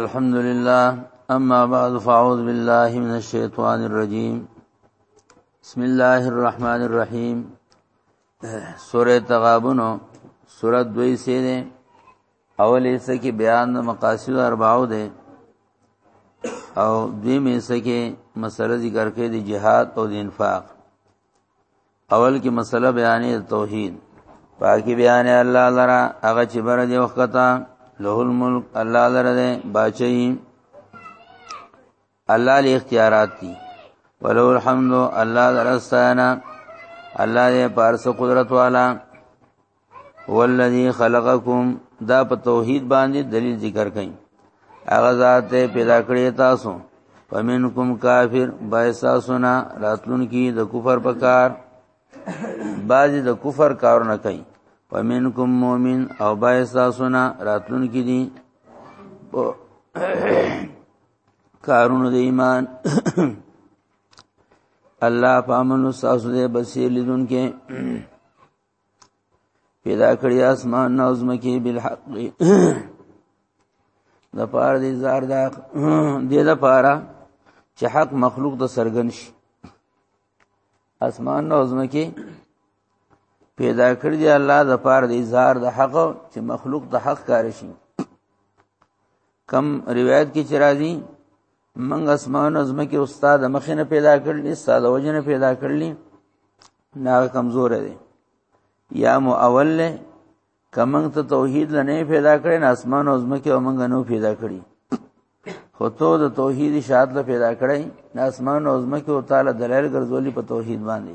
الحمد لله اما بعد فاعوذ بالله من الشیطان الرجیم بسم الله الرحمن الرحیم سوره تغابن سوره دوی سي ده اول یې سکه بیان د مقاصد اربعو ده او دوی مې سکه مسله ذکر کړي د جهاد او د انفاق اول کې مسله بیانې توحید پاکي بیان الله لرا هغه چې بر دې وخته له الملک الله لرا دې بچي الله له اختیارات دي ولو الحمد الله درستانا الله دې پارس قدرت والا والذي خلقکم دا په توحید باندې دلیل ذکر کړي هغه ذات پیدا کړی تاسو ومنکم کافر بایسا سنا راتلون کی د کفر په کار بعضی د کفر کار نه کوي ومنکم مؤمن او بایسا سنا راتلون کی دي کارونو د ایمان الله پامنو ساسو دې بصیر لیدون کې پیدا کړی اسمان نو زمکی بالحق د پاره دې زار دا دې د پاره چې حق مخلوق د سرګن شي اسمان نو زمکی پیدا کړی دی الله د پاره دې زار د حق چې مخلوق د حق کار شي کم روایت کې چې راځي منګ اسمان از مکه استاد مخې نه پیدا کړل استاد وجه نه پیدا کړل نه کمزور دی یا مو اول له کمنګ ته توحید لنه پیدا کړي نه اسمان او زمکه او منګ نو پیدا کړي خو ته د توحید شاد له پیدا کړي نه اسمان او زمکه او تعالی دلایل ګرځولي په توحید باندې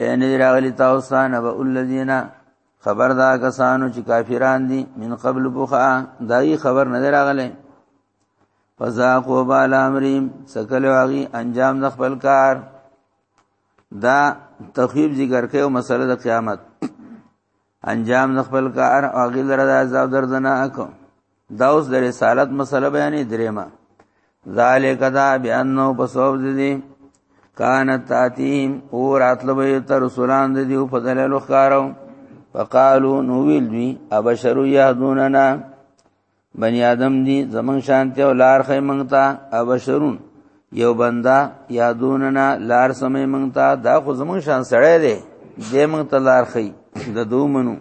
ان راغلی تاسو نه به الذین خبر دا کسانو چې کافران دي من قبل بوخا دای خبر نه راغله فذاقوا بال امرهم سکل واغي انجام د خپل کار دا تخیب ذکر کوي او مسله د قیامت انجام د خپل کار او غیل را د عذاب دردناک دا اوس د رسالت مسله بیانې درېما ذالک دا بیانو په سوب دي کان تاتیم او راتلو به تر رسولان دي په دلالو خارو فقالو نو ویل دوی ابشرو یهدوننا بنی آدم دی زمنګ شانته او لار خې مونږ ته ابشرون یو بندا یادوننا لار سمې مونږ ته دا خو زمنګ شان سړی دی دې مونږ ته لار خې د دوه منو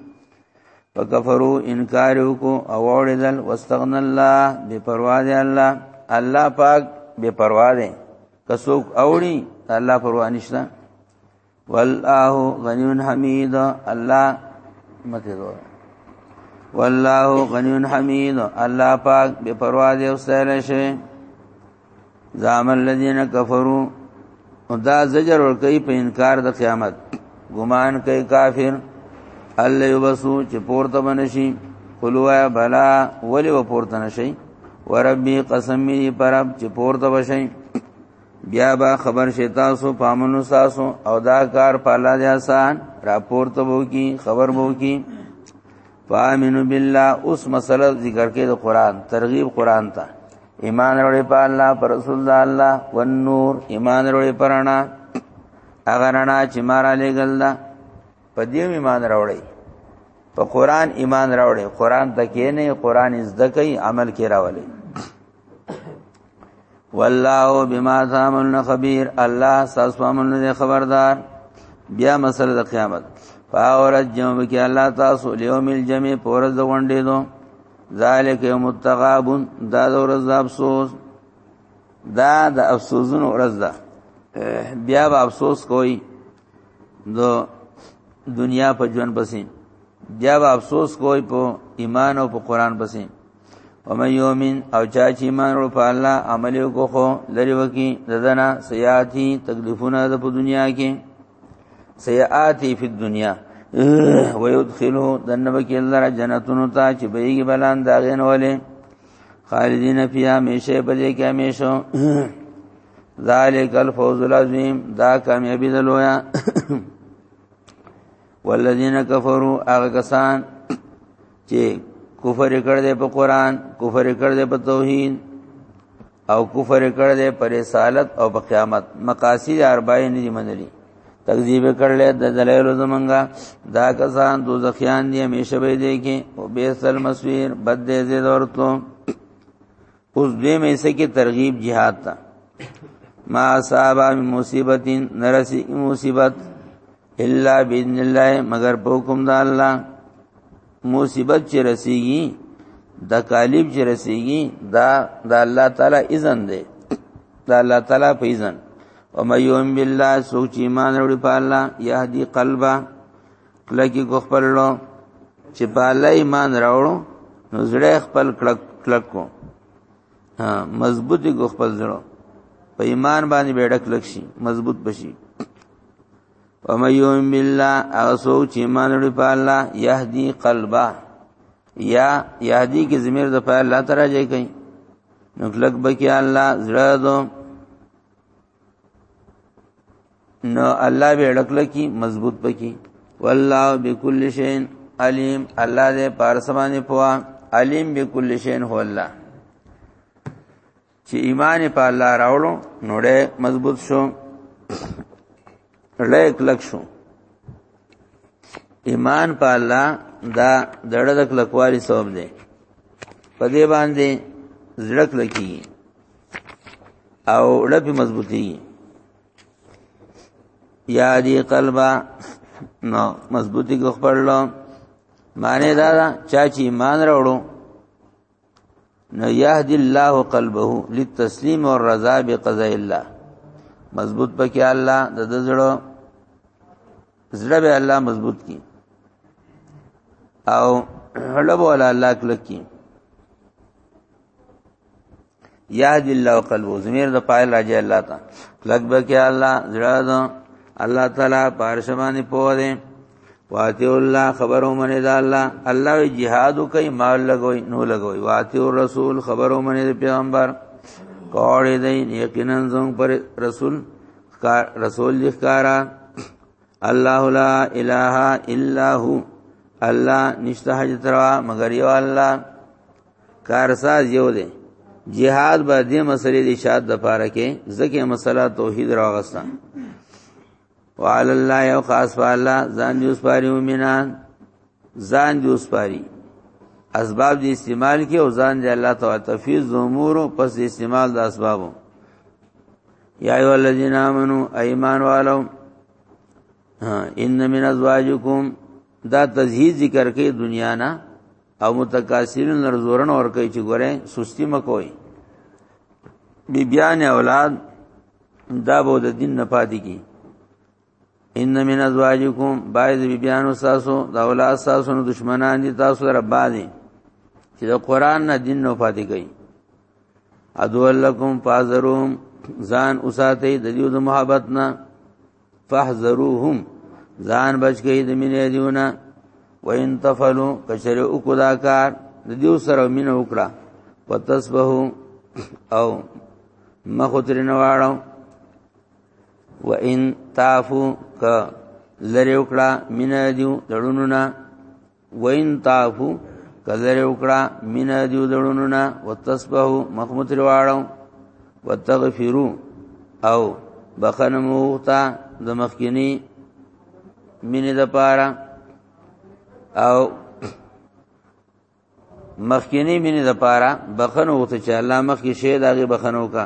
فکفرو انکار وکو او اوړدل واستغن الله بے پروا دی الله الله پاک بے پروا دی کڅوک اوړي الله پروا نشته والله غنی حمید الله مکه زور والله غنی حمید الله پاک بے پروا دی او سره شي زام الذين كفروا دا زجر ور کوي په انکار د قیامت ګمان کوي کافر الله یبسو چې پورته بنشي قلوا بلا ولی و پورته نشي وربي قسم می پرب چې پورته بشي بیا با خبر شتا سو پامنو ساسو او دا کار پالا دی آسان راپور ته وو کی خبر وو کی فامنو بالله اوس مسله ذکر کې د قران ترغیب قران ته ایمان وروړي په الله پر رسول الله والنور ایمان وروړي پرانا اگر انا چې مارا لګل دا په دې ایمان راوړي په قران ایمان راوړي قران تکې نه قران زده کوي عمل کې راولي والله بما تعملون خبير الله ساسوامن خبردار بیا مسله د قیامت پاورج جمع کې الله تاسو لیوم الجمع پورز د غونډې دو ذالک یوم التغابن دا د ورځ د افسوس دا د افسوسونو ورځ ده بیا به افسوس کوي د دنیا په ژوند پسې بیا به افسوس کوي په ایمان او په قران پسې ومن یومن او چا چې ایمان ورو په الله عمل وکړو لري وکي ددنه سیاتی تکلیفونه د په دنیا کې سیاتی په دنیا ويدخلو دنه وکي الله جنتونو ته چې بهږي بلان داغین ولې خالدین فی همیشه بلې کې همیشه ذالک الفوز العظیم دا کامیابی دلویا والذین کفروا هغه کسان چې کفر کړ دې په قران کفر کړ دې په توحید او کفر کړ دې پر رسالت او په قیامت مقاصد اربعین دي منلي تکذیب کړل د دلایل زمنګا دا کسان دوزخیان دي همیشه به دي کې او بیسل مسویر بد دې زید اورتو اوس دوی مې سکه ترغیب jihad ته ما اصحاب مصیبت نرسی مصیبت الا باذن الله مگر په حکم د الله مصیبت چې رسیږي د کالیب چې رسیږي دا د الله تعالی اذن دی د الله تعالی په اذن او مې یوم بالله سوچ ایمان وروړي په الله یهدی قلبا کلکی کو خپل لو چې په الله ایمان راوړو نو زړه خپل کلک کلک کو ها مضبوطی کو خپل زړه په ایمان باندې بیړک لک شي مضبوط بشي ومن یؤمن بالله هغه څوک چې ایمان لري په الله يهدي قلبه یا يهدي کې زمير د په الله تراجه کوي نو کلک بکی الله زړه دو نو الله به ړکل کی مضبوط بکی والله بكل شيء عليم الله دې پارسمانه پوا عليم بكل شيء هو الله چې ایمان په الله راوړو نوړې مضبوط شو لړې کلک شو ایمان په الله دا دړه د کلکوالي سبب دی په دې باندې زړک لکی او لپی مضبوطی یا دی قلبا نو مضبوطی کو خپللو معنی دا دا چا چې ایمان راوړو نو يهد الله قلبه للتسليم والرضا بقضاء الله مضبوط پکې الله د زړه زړه به الله مضبوط کی او هړب ولا الله کلکی یاد بالله قلبو زمیر د پایل راځي الله تا لګ به کې الله زړه ده الله تعالی پارشمانه پوه ده واتی الله خبرو منه ده الله الله وی jihad کوي مال لګوي نو لګوي واتی رسول خبرو منه ده پیغمبر کوړې دی یقینا زم پر رسول رسول لخکارا الله لا اله الا هو الله نشته حاجت روا مگر یو الله کارساز یو دی جهاد به دې مسلې د شاد د پاره کې ځکه مسله توحید راغستا وعلى الله یو خاص الله ځان یوس پاری مومنان ځان یوس پاری اسباب دې استعمال کې او ځان دې الله تعالی تفیز امور پس دې استعمال د اسبابو یا ایو الذین آمنو ایمان والو ان من ازواجکم دا تزهید ذکر کې دنیا نه او متکاسرین لر زورن ور کوي چې ګوره سستی مکوئ بی بیان اولاد دا به د دین نه پاتې کی ان من ازواجکم باید بی بیان تاسو د اولاد تاسو نو دشمنان دي تاسو را باندې چې د قران نه دین نه پاتې کی ادو لکم فازروم ځان اوساته د دیو د محبت نه فاحذروهم ځان بچ گئی د مینې دیونه وان تفلو کچره او کو دا کار د دیو سره مینه وکړه وتصبه او مخ ترنه واړو وان تعفو ک لری وکړه مینه دیو دړونو نه وین تافو کذر وکړه مینا دیو دړونو نا وتسبحو مخمت رواړو وتغفرو او بخنه موتا د مخکینی مینې د پاره او مخکینی مینې د پاره بخنه وته چې الله مخکې شه داغه بخنه وکړه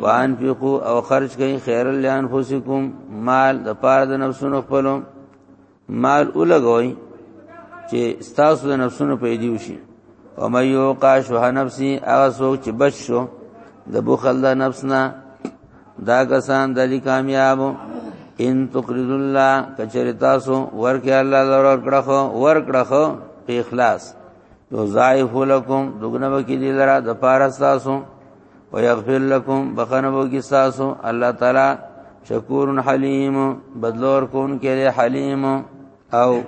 وانفقوا او خرج کئ خیر لانفسکم مال د پاره د نفسونو خپلو مال ولګوي چې ستاسو د نفسونو په دی وشي او مې یو کا شو نفسي هغه څوک چې بچ شو د بخل د نفس نه دا کسان د لې کامیاب ان تقرض الله کچری تاسو ورکه الله لور کړه خو ور کړه خو په اخلاص تو ضعیف لکم دغنه وکي دي لرا د پارا تاسو ويغفر لكم بخنه بو کی تاسو الله تعالی شکور حلیم بدلور کون کې دی حلیم او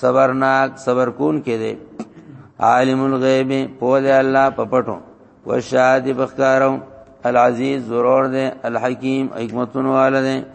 صبرناک صبر کون کې دی عالم الغیب په دې الله په پټو وشاهد بخکارو العزیز ضرور دی الحکیم حکمتون والده